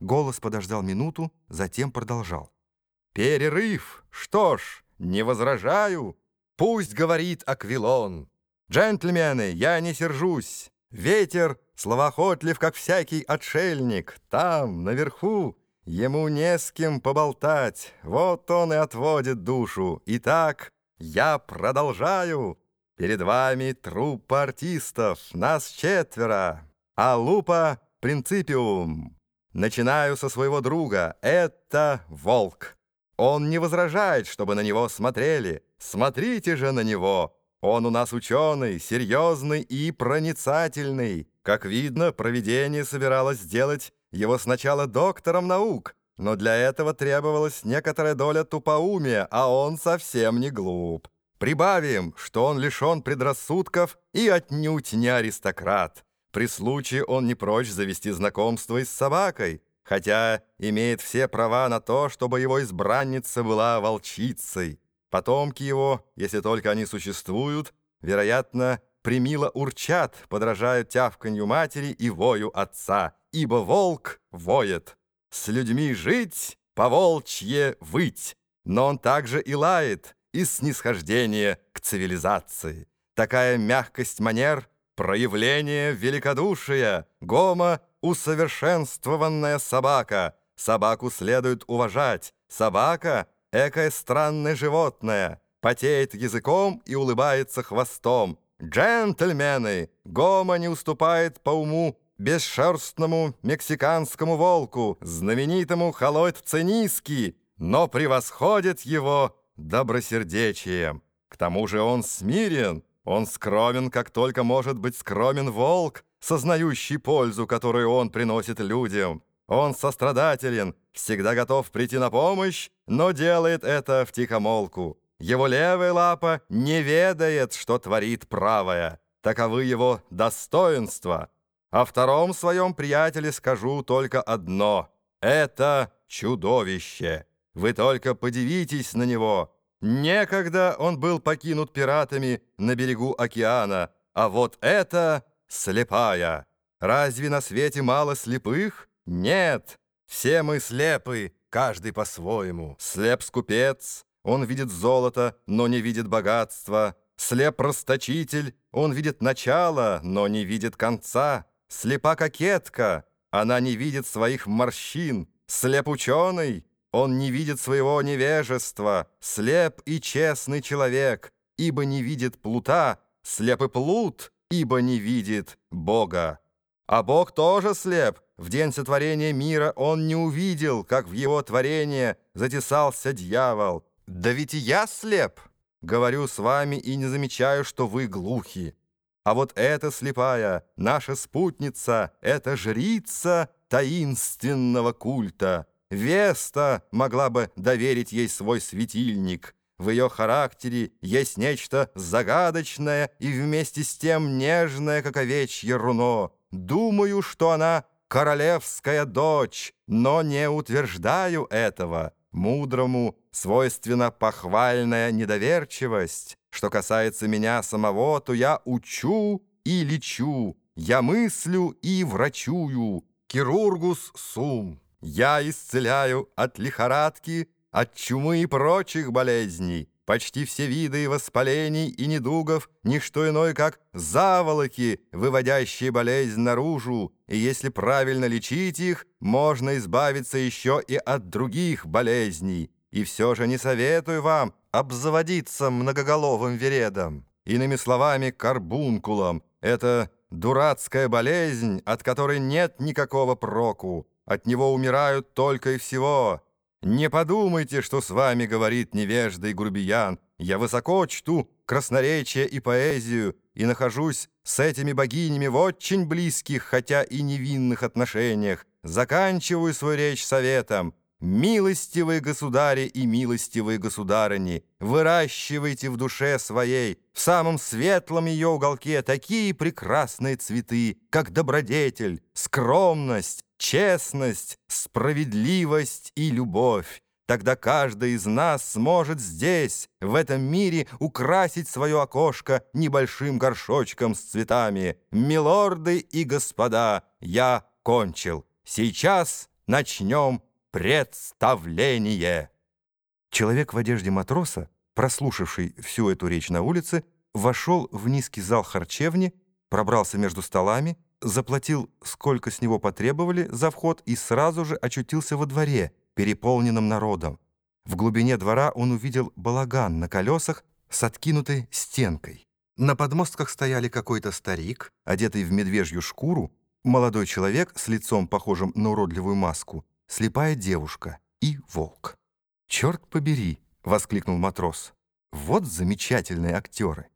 Голос подождал минуту, затем продолжал. «Перерыв! Что ж, не возражаю. Пусть говорит Аквилон. Джентльмены, я не сержусь. Ветер словоохотлив, как всякий отшельник. Там, наверху, ему не с кем поболтать. Вот он и отводит душу. Итак, я продолжаю. Перед вами труппа артистов, нас четверо. А лупа принципиум. Начинаю со своего друга. Это волк. Он не возражает, чтобы на него смотрели. Смотрите же на него. Он у нас ученый, серьезный и проницательный. Как видно, провидение собиралось сделать его сначала доктором наук, но для этого требовалась некоторая доля тупоумия, а он совсем не глуп. Прибавим, что он лишен предрассудков и отнюдь не аристократ. При случае он не прочь завести знакомство и с собакой, хотя имеет все права на то, чтобы его избранница была волчицей. Потомки его, если только они существуют, вероятно, примило урчат, подражают тявканью матери и вою отца, ибо волк воет. С людьми жить, по волчье выть, но он также и лает из снисхождения к цивилизации. Такая мягкость манер — Проявление великодушия, гома — усовершенствованная собака. Собаку следует уважать. Собака — экое странное животное, потеет языком и улыбается хвостом. Джентльмены, гома не уступает по уму бесшерстному мексиканскому волку, знаменитому холойт-цениски, но превосходит его добросердечием. К тому же он смирен, он скромен, как только может быть скромен волк, сознающий пользу, которую он приносит людям. Он сострадателен, всегда готов прийти на помощь, но делает это в тихомолку. Его левая лапа не ведает, что творит правая. Таковы его достоинства. О втором своем приятеле скажу только одно. Это чудовище. Вы только подивитесь на него. Некогда он был покинут пиратами на берегу океана, а вот это слепая. Разве на свете мало слепых? Нет, все мы слепы, каждый по-своему. Слеп скупец, он видит золото, но не видит богатства. Слеп расточитель, он видит начало, но не видит конца. Слепа кокетка, она не видит своих морщин. Слеп ученый, он не видит своего невежества, слеп и честный человек, ибо не видит плута, слеп и плут, ибо не видит Бога. А Бог тоже слеп. В день сотворения мира он не увидел, как в его творение затесался дьявол. Да ведь и я слеп. Говорю с вами и не замечаю, что вы глухи. А вот эта слепая, наша спутница, это жрица таинственного культа — Веста могла бы доверить ей свой светильник. В ее характере есть нечто загадочное и вместе с тем нежное, как овечье руно. Думаю, что она королевская дочь, но не утверждаю этого. Мудрому свойственна похвальная недоверчивость. Что касается меня самого, то я учу и лечу, я мыслю и врачую. Хирургус сум. Я исцеляю от лихорадки, от чумы и прочих болезней. Почти все виды воспалений и недугов — ничто иное, как заволоки, выводящие болезнь наружу, и если правильно лечить их, можно избавиться еще и от других болезней. И все же не советую вам обзаводиться многоголовым вередом. Иными словами, карбункулом. Это дурацкая болезнь, от которой нет никакого проку. От него умирают только и всего. Не подумайте, что с вами говорит невежда и грубиян. Я высоко чту красноречие и поэзию и нахожусь с этими богинями в очень близких, хотя и невинных отношениях. Заканчиваю свою речь советом. Милостивые государи и милостивые государыни, выращивайте в душе своей, в самом светлом ее уголке, такие прекрасные цветы, как добродетель, скромность, честность, справедливость и любовь. Тогда каждый из нас сможет здесь, в этом мире, украсить свое окошко небольшим горшочком с цветами. Милорды и господа, я кончил. Сейчас начнем представление. Человек в одежде матроса, прослушавший всю эту речь на улице, вошел в низкий зал харчевни, пробрался между столами, заплатил, сколько с него потребовали за вход, и сразу же очутился во дворе, переполненном народом. В глубине двора он увидел балаган на колесах с откинутой стенкой. На подмостках стояли какой-то старик, одетый в медвежью шкуру, молодой человек с лицом, похожим на уродливую маску, слепая девушка и волк. «Черт побери!» — воскликнул матрос. «Вот замечательные актеры!»